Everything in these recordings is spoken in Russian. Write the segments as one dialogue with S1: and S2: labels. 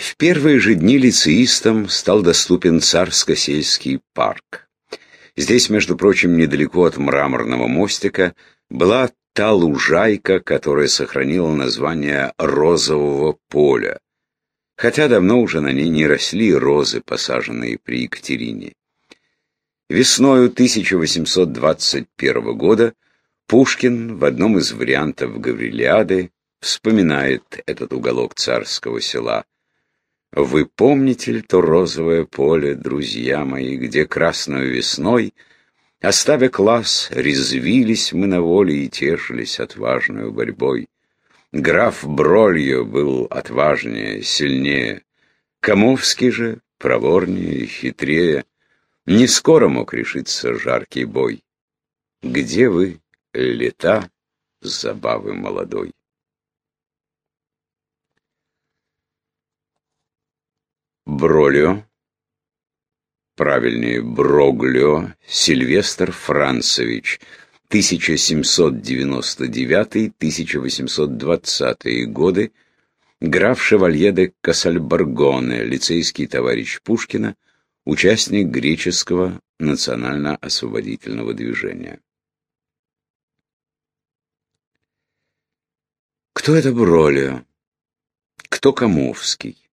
S1: В первые же дни лицеистам стал доступен Царско-сельский парк. Здесь, между прочим, недалеко от мраморного мостика, была та лужайка, которая сохранила название «розового поля», хотя давно уже на ней не росли розы, посаженные при Екатерине. Весною 1821 года Пушкин в одном из вариантов Гаврилиады вспоминает этот уголок царского села. «Вы помните ли то розовое поле, друзья мои, где красную весной, оставя класс, резвились мы на воле и тешились отважную борьбой? Граф Брольо был отважнее, сильнее, Комовский же проворнее хитрее. Не скоро мог решиться жаркий бой. Где вы, лета забавы молодой? Бролио, правильнее Броглио, Сильвестр Францевич, 1799-1820 годы, граф Шевалье де Касальбаргоне, лицейский товарищ Пушкина, участник греческого национально-освободительного движения. Кто это Бролио? Кто Комовский?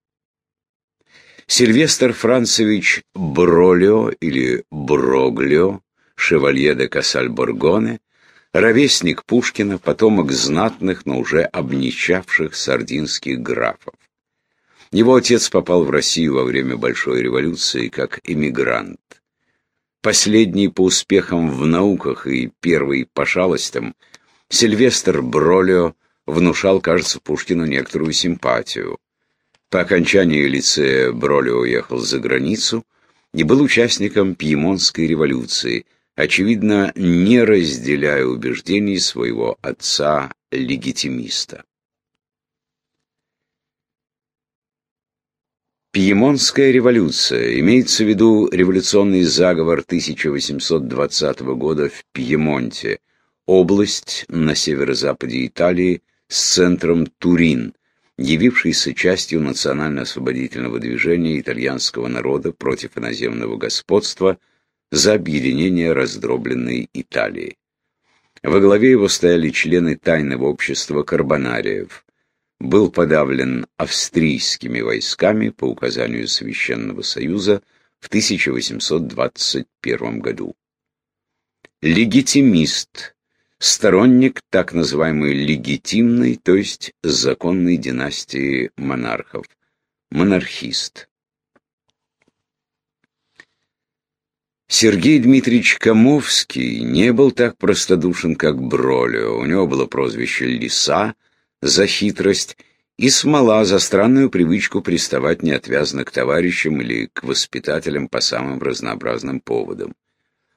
S1: Сильвестр Францевич Бролио или Броглио, шевалье де Касаль-Боргоне, ровесник Пушкина, потомок знатных, но уже обнищавших сардинских графов. Его отец попал в Россию во время Большой революции как эмигрант. Последний по успехам в науках и первый по шалостям, Сильвестр Бролио внушал, кажется, Пушкину некоторую симпатию. По окончании лицея Броли уехал за границу и был участником Пьемонтской революции, очевидно, не разделяя убеждений своего отца-легитимиста. Пьемонтская революция. Имеется в виду революционный заговор 1820 года в Пьемонте, область на северо-западе Италии с центром Турин, явившийся частью национально-освободительного движения итальянского народа против иноземного господства за объединение раздробленной Италии. Во главе его стояли члены тайного общества Карбонариев. Был подавлен австрийскими войсками по указанию Священного Союза в 1821 году. Легитимист сторонник так называемой легитимной, то есть законной династии монархов, монархист. Сергей Дмитриевич Комовский не был так простодушен, как Бролио. У него было прозвище «Лиса» за хитрость и «Смола» за странную привычку приставать неотвязно к товарищам или к воспитателям по самым разнообразным поводам.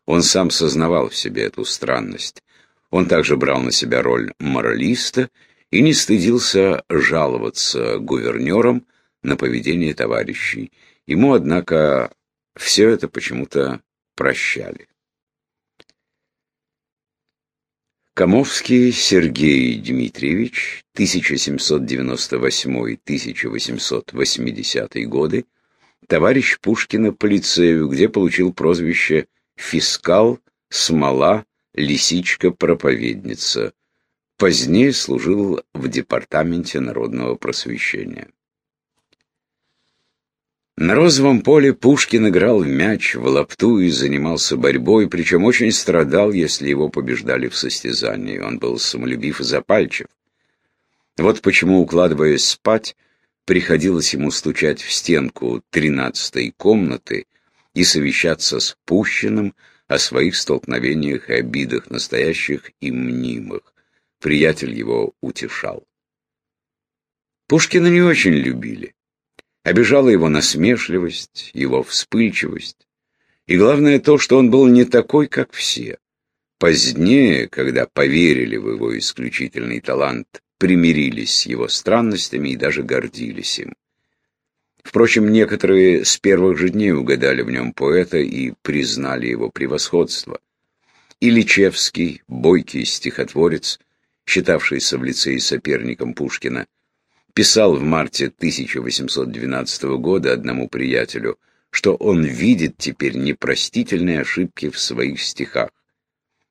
S1: Он сам сознавал в себе эту странность. Он также брал на себя роль моралиста и не стыдился жаловаться гувернерам на поведение товарищей. Ему, однако, все это почему-то прощали. Комовский Сергей Дмитриевич, 1798-1880 годы, товарищ Пушкина по лицею, где получил прозвище «Фискал», «Смола», лисичка-проповедница. Позднее служил в Департаменте народного просвещения. На розовом поле Пушкин играл в мяч, в лапту и занимался борьбой, причем очень страдал, если его побеждали в состязании. Он был самолюбив и запальчив. Вот почему, укладываясь спать, приходилось ему стучать в стенку тринадцатой комнаты и совещаться с Пущиным, о своих столкновениях и обидах, настоящих и мнимых. Приятель его утешал. Пушкина не очень любили. Обижала его насмешливость, его вспыльчивость. И главное то, что он был не такой, как все. Позднее, когда поверили в его исключительный талант, примирились с его странностями и даже гордились им. Впрочем, некоторые с первых же дней угадали в нем поэта и признали его превосходство. Ильичевский, бойкий стихотворец, считавшийся в лицее соперником Пушкина, писал в марте 1812 года одному приятелю, что он видит теперь непростительные ошибки в своих стихах.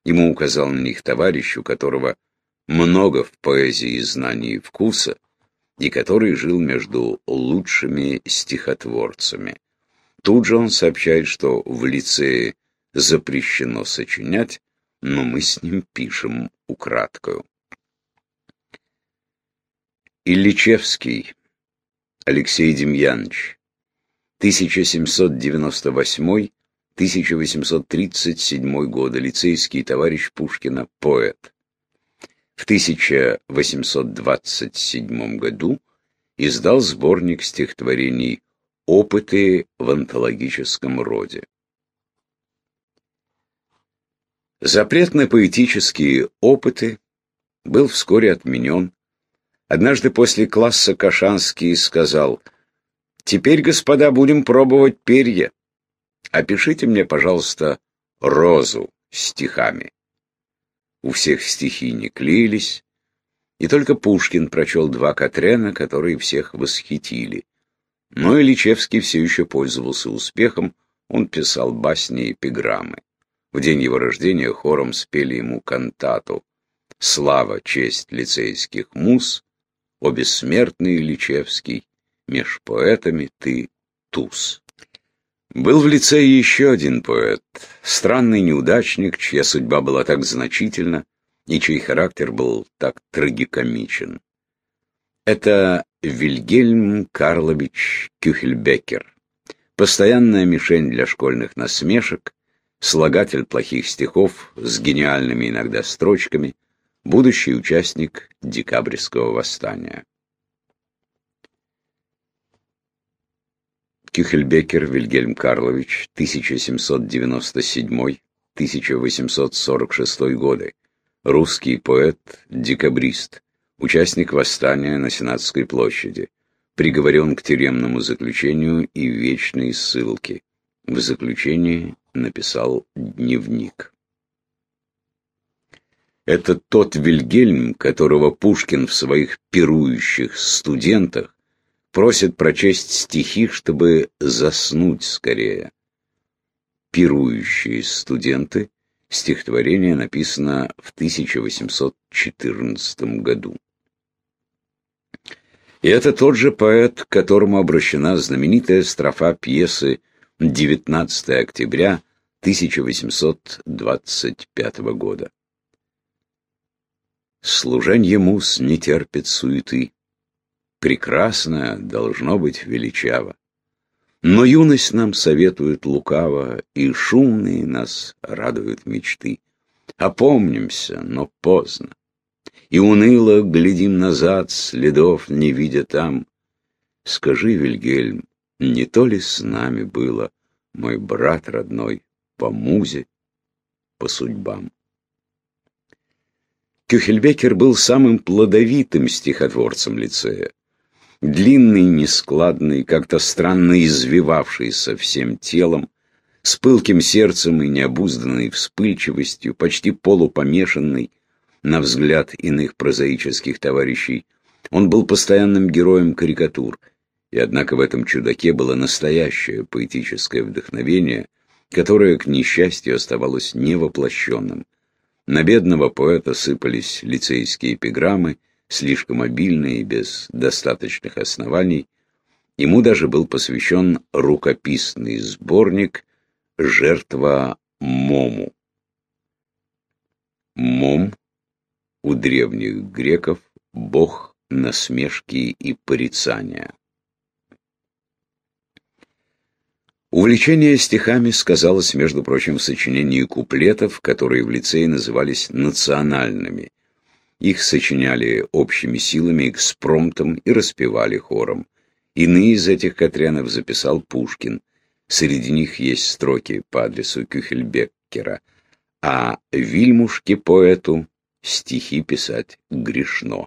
S1: Ему указал на них товарищ, у которого много в поэзии знаний и вкуса, и который жил между лучшими стихотворцами. Тут же он сообщает, что в лицее запрещено сочинять, но мы с ним пишем украдкою. Ильичевский Алексей Демьянович 1798-1837 годы, лицейский товарищ Пушкина, поэт. В 1827 году издал сборник стихотворений «Опыты в онтологическом роде». Запрет на поэтические опыты был вскоре отменен. Однажды после класса Кашанский сказал, «Теперь, господа, будем пробовать перья. Опишите мне, пожалуйста, розу стихами». У всех стихи не клеились, и только Пушкин прочел два Катрена, которые всех восхитили. Но Ильичевский все еще пользовался успехом, он писал басни и эпиграммы. В день его рождения хором спели ему кантату «Слава, честь лицейских муз, о бессмертный Ильичевский, меж поэтами ты туз». Был в лицее еще один поэт, странный неудачник, чья судьба была так значительна и чей характер был так трагикомичен. Это Вильгельм Карлович Кюхельбекер, постоянная мишень для школьных насмешек, слагатель плохих стихов с гениальными иногда строчками, будущий участник декабрьского восстания. Кюхельбекер Вильгельм Карлович, 1797-1846 годы, русский поэт, декабрист, участник восстания на Сенатской площади, приговорен к тюремному заключению и вечной ссылке. В заключении написал дневник. Это тот Вильгельм, которого Пушкин в своих пирующих студентах просит прочесть стихи, чтобы заснуть скорее. Пирующие студенты. Стихотворение написано в 1814 году. И это тот же поэт, к которому обращена знаменитая строфа пьесы «19 октября 1825 года. Служенье мус не терпит суеты, прекрасное должно быть величаво. Но юность нам советует лукаво, и шумные нас радуют мечты. Опомнимся, но поздно, и уныло глядим назад, следов не видя там. Скажи, Вильгельм, не то ли с нами было, мой брат родной, по музе, по судьбам? Кюхельбекер был самым плодовитым стихотворцем лицея длинный, нескладный, как-то странно извивавшийся всем телом, с пылким сердцем и необузданной вспыльчивостью, почти полупомешанный, на взгляд иных прозаических товарищей, он был постоянным героем карикатур, и однако в этом чудаке было настоящее поэтическое вдохновение, которое, к несчастью, оставалось невоплощенным. На бедного поэта сыпались лицейские эпиграммы, слишком обильный и без достаточных оснований, ему даже был посвящен рукописный сборник «Жертва Мому». Мом у древних греков бог насмешки и порицания. Увлечение стихами сказалось, между прочим, в сочинении куплетов, которые в лицее назывались национальными, их сочиняли общими силами, экспромтом и распевали хором. Иные из этих Катрянов записал Пушкин. Среди них есть строки по адресу Кюхельбеккера. А Вильмушке-поэту стихи писать грешно.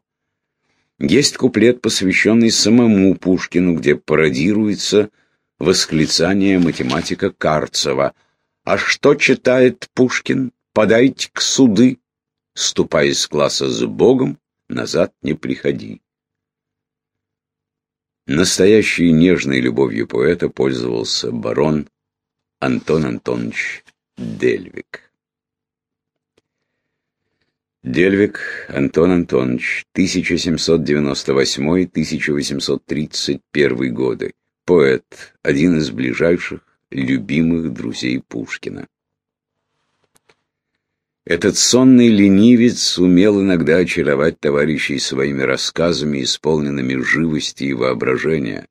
S1: Есть куплет, посвященный самому Пушкину, где пародируется восклицание математика Карцева. «А что читает Пушкин? Подайте к суды!» Ступай из класса с Богом, назад не приходи. Настоящей нежной любовью поэта пользовался барон Антон Антонович Дельвик. Дельвик Антон Антонович, 1798-1831 годы. Поэт, один из ближайших, любимых друзей Пушкина. Этот сонный ленивец умел иногда очаровать товарищей своими рассказами, исполненными живости и воображения.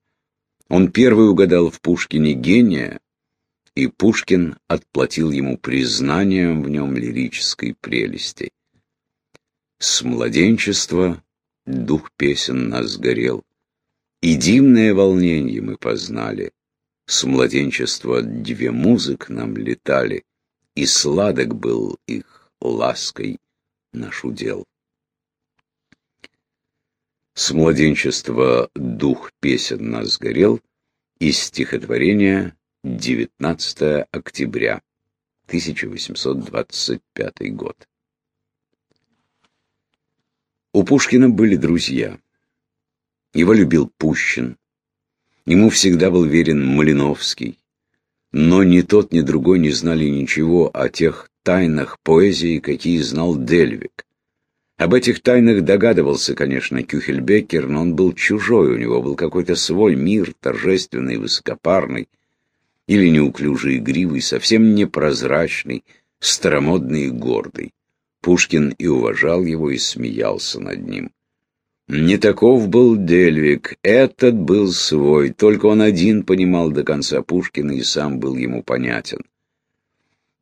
S1: Он первый угадал в Пушкине гения, и Пушкин отплатил ему признанием в нем лирической прелести. С младенчества дух песен нас горел, и дивное волнение мы познали. С младенчества две музык нам летали, и сладок был их лаской наш удел. С младенчества дух песен нас горел, из стихотворения 19 октября, 1825 год. У Пушкина были друзья. Его любил Пущин. Ему всегда был верен Малиновский. Но ни тот, ни другой не знали ничего о тех тайнах поэзии, какие знал Дельвик. Об этих тайнах догадывался, конечно, Кюхельбекер, но он был чужой, у него был какой-то свой мир, торжественный, высокопарный, или неуклюжий, игривый, совсем непрозрачный, старомодный и гордый. Пушкин и уважал его, и смеялся над ним. Не таков был Дельвик, этот был свой, только он один понимал до конца Пушкина и сам был ему понятен.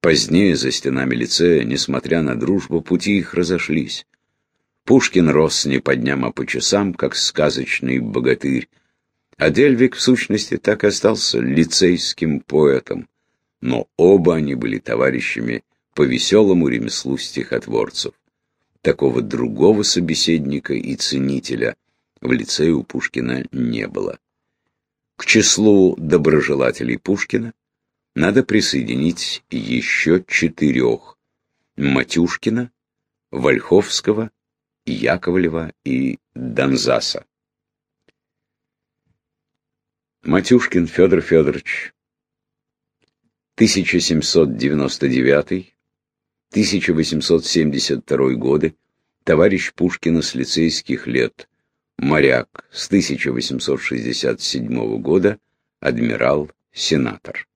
S1: Позднее, за стенами лицея, несмотря на дружбу, пути их разошлись. Пушкин рос не по дням, а по часам, как сказочный богатырь, а Дельвик, в сущности, так и остался лицейским поэтом, но оба они были товарищами по веселому ремеслу стихотворцев. Такого другого собеседника и ценителя в лице у Пушкина не было. К числу доброжелателей Пушкина надо присоединить еще четырех – Матюшкина, Вольховского, Яковлева и Донзаса. Матюшкин Федор Федорович, 1799 1872 годы, товарищ Пушкина с лицейских лет, моряк с 1867 года, адмирал-сенатор.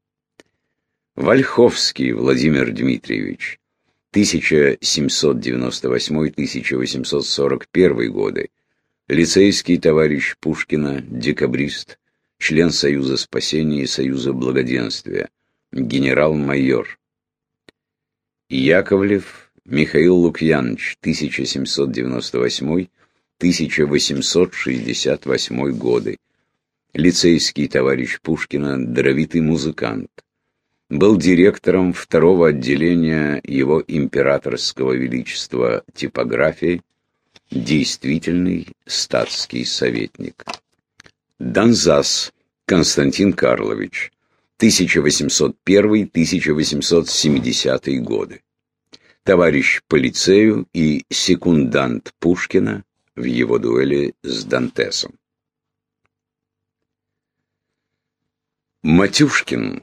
S1: Вольховский Владимир Дмитриевич, 1798-1841 годы, лицейский товарищ Пушкина, декабрист, член Союза спасения и Союза благоденствия, генерал-майор, Яковлев Михаил Лукьянович, 1798-1868 годы. Лицейский товарищ Пушкина, даровитый музыкант. Был директором второго отделения его императорского величества типографии, действительный статский советник. Донзас Константин Карлович, 1801-1870 годы. Товарищ по лицею и секундант Пушкина в его дуэли с Дантесом. Матюшкин,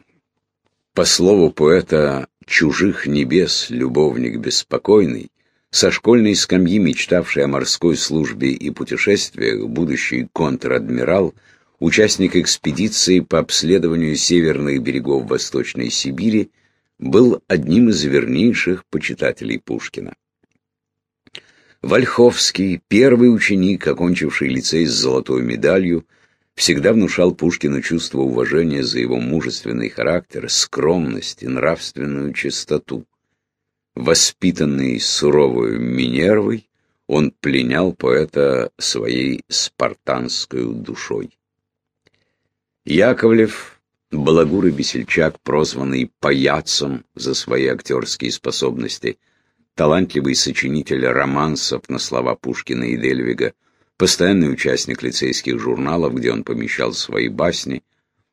S1: по слову поэта «чужих небес, любовник беспокойный», со школьной скамьи мечтавший о морской службе и путешествиях, будущий контр-адмирал – участник экспедиции по обследованию северных берегов Восточной Сибири, был одним из вернейших почитателей Пушкина. Вольховский, первый ученик, окончивший лицей с золотой медалью, всегда внушал Пушкину чувство уважения за его мужественный характер, скромность и нравственную чистоту. Воспитанный суровой Минервой, он пленял поэта своей спартанской душой. Яковлев, балагур и весельчак, прозванный паяцом за свои актерские способности, талантливый сочинитель романсов на слова Пушкина и Дельвига, постоянный участник лицейских журналов, где он помещал свои басни,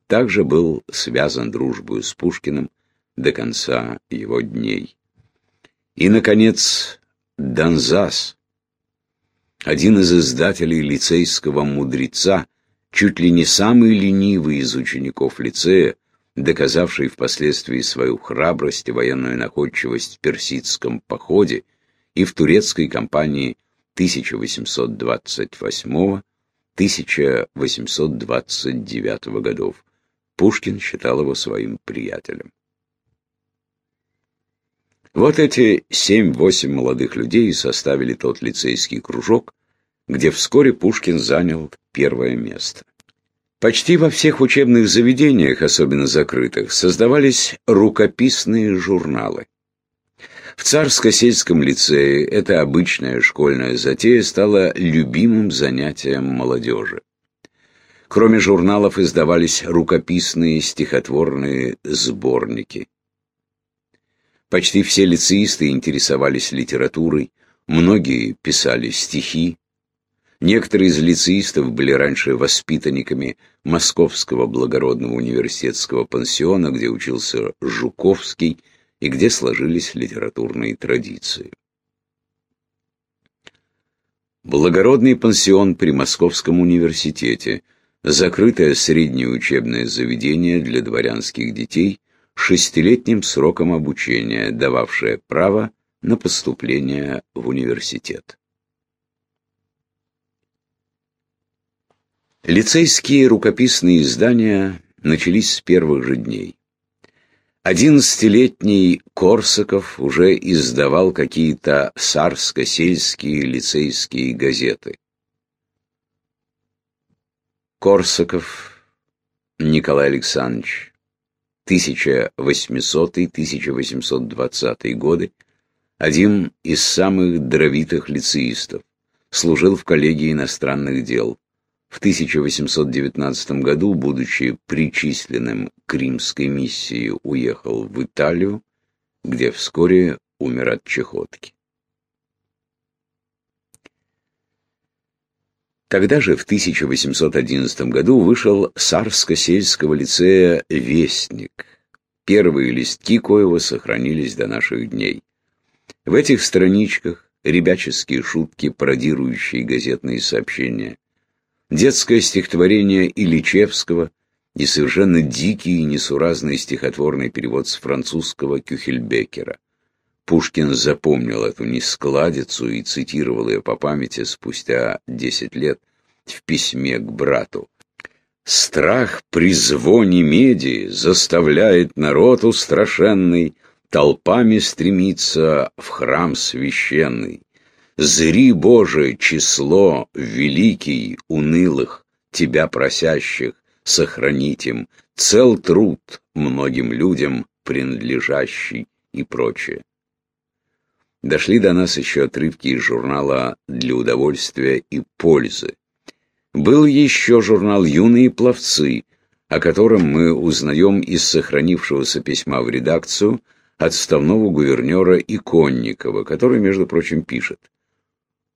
S1: также был связан дружбой с Пушкиным до конца его дней. И, наконец, Донзас, один из издателей лицейского мудреца, чуть ли не самый ленивый из учеников лицея, доказавший впоследствии свою храбрость и военную находчивость в персидском походе и в турецкой кампании 1828-1829 годов. Пушкин считал его своим приятелем. Вот эти семь-восемь молодых людей составили тот лицейский кружок, где вскоре Пушкин занял первое место. Почти во всех учебных заведениях, особенно закрытых, создавались рукописные журналы. В Царско-сельском лицее эта обычная школьная затея стала любимым занятием молодежи. Кроме журналов издавались рукописные стихотворные сборники. Почти все лицеисты интересовались литературой, многие писали стихи. Некоторые из лицеистов были раньше воспитанниками Московского благородного университетского пансиона, где учился Жуковский и где сложились литературные традиции. Благородный пансион при Московском университете – закрытое среднее учебное заведение для дворянских детей шестилетним сроком обучения, дававшее право на поступление в университет. Лицейские рукописные издания начались с первых же дней. Одиннадцатилетний Корсаков уже издавал какие-то сарско-сельские лицейские газеты. Корсаков Николай Александрович 1800-1820 годы, один из самых дровитых лицеистов, служил в коллегии иностранных дел. В 1819 году, будучи причисленным к римской миссии, уехал в Италию, где вскоре умер от чехотки. Тогда же, в 1811 году, вышел Сарско-сельского лицея «Вестник». Первые листки коего сохранились до наших дней. В этих страничках ребяческие шутки, пародирующие газетные сообщения, детское стихотворение Ильичевского и совершенно дикий и несуразный стихотворный перевод с французского Кюхельбекера. Пушкин запомнил эту нескладицу и цитировал ее по памяти спустя десять лет в письме к брату. «Страх при звоне меди заставляет народ устрашенный толпами стремиться в храм священный. Зри, Боже, число великий унылых, Тебя просящих, сохранить им, цел труд многим людям принадлежащий и прочее дошли до нас еще отрывки из журнала «Для удовольствия и пользы». Был еще журнал «Юные пловцы», о котором мы узнаем из сохранившегося письма в редакцию отставного гувернера Иконникова, который, между прочим, пишет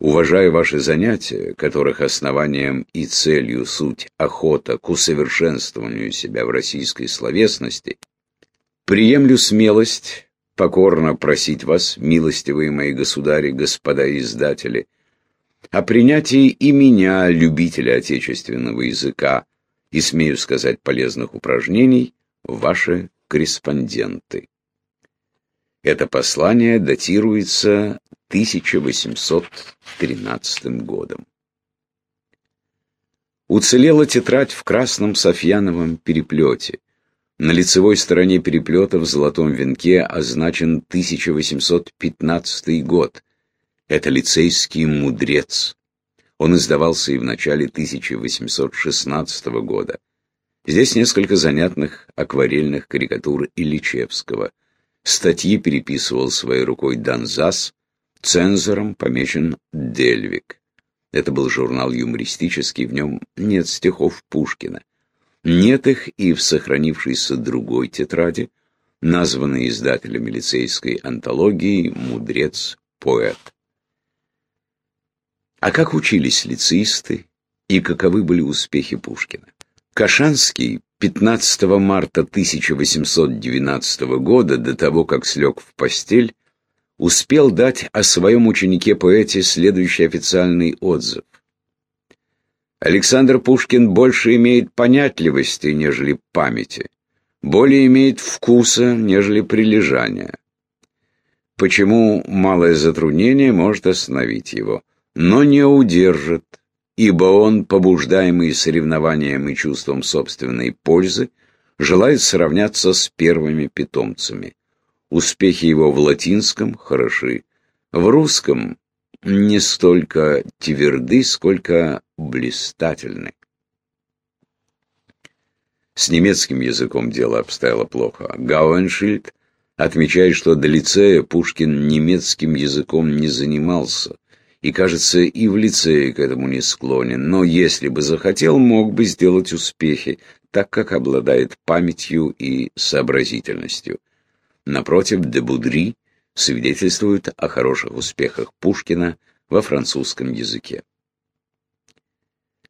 S1: «Уважая ваши занятия, которых основанием и целью суть охота к усовершенствованию себя в российской словесности, приемлю смелость покорно просить вас, милостивые мои государи, господа издатели, о принятии и меня, любителя отечественного языка, и, смею сказать, полезных упражнений, ваши корреспонденты. Это послание датируется 1813 годом. Уцелела тетрадь в красном софьяновом переплете. На лицевой стороне переплета в золотом венке означен 1815 год. Это лицейский мудрец. Он издавался и в начале 1816 года. Здесь несколько занятных акварельных карикатур Ильичевского. Статьи переписывал своей рукой Донзас, цензором помечен Дельвик. Это был журнал юмористический, в нем нет стихов Пушкина. Нет их и в сохранившейся другой тетради, названной издателями лицейской антологии «Мудрец-поэт». А как учились лицеисты и каковы были успехи Пушкина? Кашанский 15 марта 1812 года, до того, как слег в постель, успел дать о своем ученике-поэте следующий официальный отзыв. Александр Пушкин больше имеет понятливости, нежели памяти, более имеет вкуса, нежели прилежания. Почему малое затруднение может остановить его, но не удержит, ибо он, побуждаемый соревнованием и чувством собственной пользы, желает сравняться с первыми питомцами. Успехи его в латинском хороши, в русском не столько тверды, сколько блистательны. С немецким языком дело обстояло плохо. Гауэншильд отмечает, что до лицея Пушкин немецким языком не занимался, и, кажется, и в лицее к этому не склонен, но если бы захотел, мог бы сделать успехи, так как обладает памятью и сообразительностью. Напротив, де Будри свидетельствует о хороших успехах Пушкина во французском языке.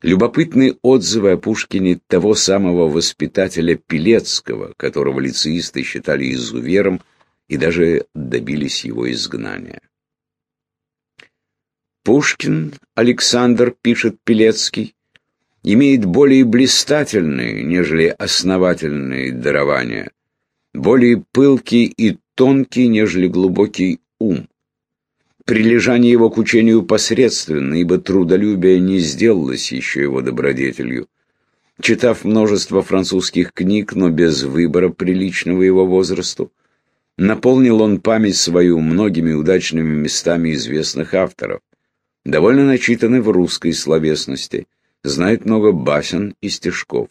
S1: Любопытны отзывы о Пушкине того самого воспитателя Пелецкого, которого лицеисты считали изувером и даже добились его изгнания. Пушкин, Александр, пишет Пелецкий, имеет более блистательные, нежели основательные дарования, более пылкий и тонкий, нежели глубокий ум. Прилежание его к учению посредственно, ибо трудолюбие не сделалось еще его добродетелью. Читав множество французских книг, но без выбора приличного его возрасту, наполнил он память свою многими удачными местами известных авторов. Довольно начитаны в русской словесности, знает много басен и стишков.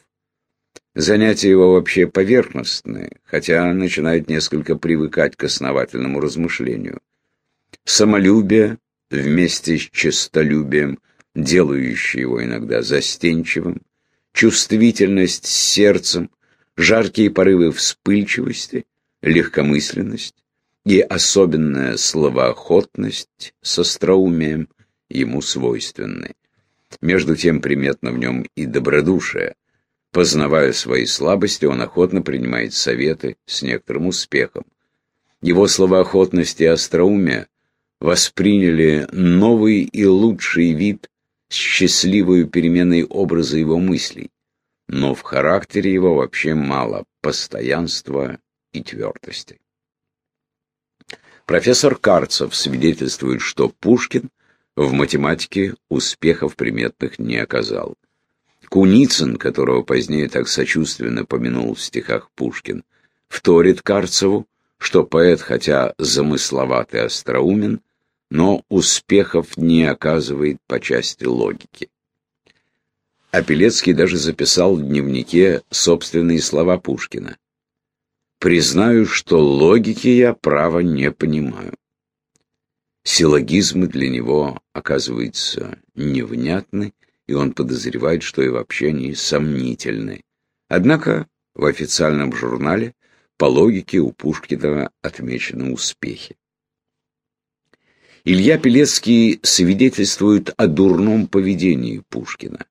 S1: Занятия его вообще поверхностные, хотя начинает несколько привыкать к основательному размышлению. Самолюбие вместе с честолюбием, делающее его иногда застенчивым, чувствительность сердцем, жаркие порывы вспыльчивости, легкомысленность и особенная словоохотность с остроумием ему свойственны. Между тем приметно в нем и добродушие. Познавая свои слабости, он охотно принимает советы с некоторым успехом. Его словоохотность и остроумие восприняли новый и лучший вид счастливую переменой образа его мыслей, но в характере его вообще мало постоянства и твердости. Профессор Карцев свидетельствует, что Пушкин в математике успехов приметных не оказал. Куницын, которого позднее так сочувственно помянул в стихах Пушкин, вторит Карцеву, что поэт, хотя замысловат и остроумен, но успехов не оказывает по части логики. А Пелецкий даже записал в дневнике собственные слова Пушкина. «Признаю, что логики я, право, не понимаю». Силлогизмы для него, оказывается, невнятны, и он подозревает, что и вообще они сомнительны. Однако в официальном журнале по логике у Пушкина отмечены успехи. Илья Пелецкий свидетельствует о дурном поведении Пушкина.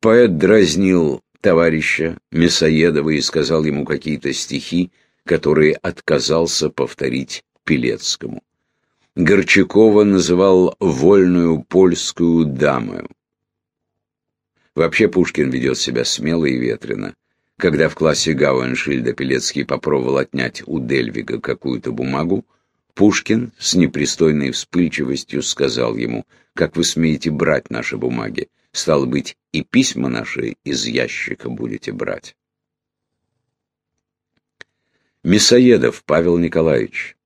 S1: Поэт дразнил товарища Мясоедова и сказал ему какие-то стихи, которые отказался повторить Пелецкому. Горчакова называл «вольную польскую дамою». Вообще Пушкин ведет себя смело и ветрено. Когда в классе Гауэншильда Пелецкий попробовал отнять у Дельвига какую-то бумагу, Пушкин с непристойной вспыльчивостью сказал ему, «Как вы смеете брать наши бумаги? Стало быть, и письма наши из ящика будете брать». Мясоедов Павел Николаевич,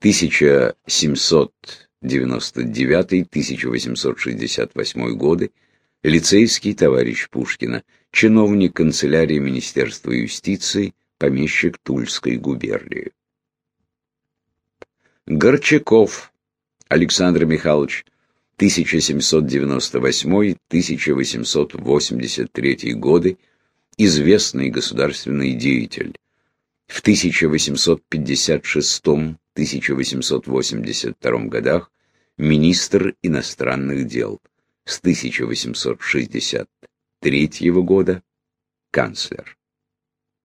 S1: 1799-1868 годы, лицейский товарищ Пушкина, чиновник канцелярии Министерства юстиции, помещик Тульской губернии. Горчаков Александр Михайлович, 1798-1883 годы, известный государственный деятель. В 1856-1882 годах министр иностранных дел. С 1863 года канцлер.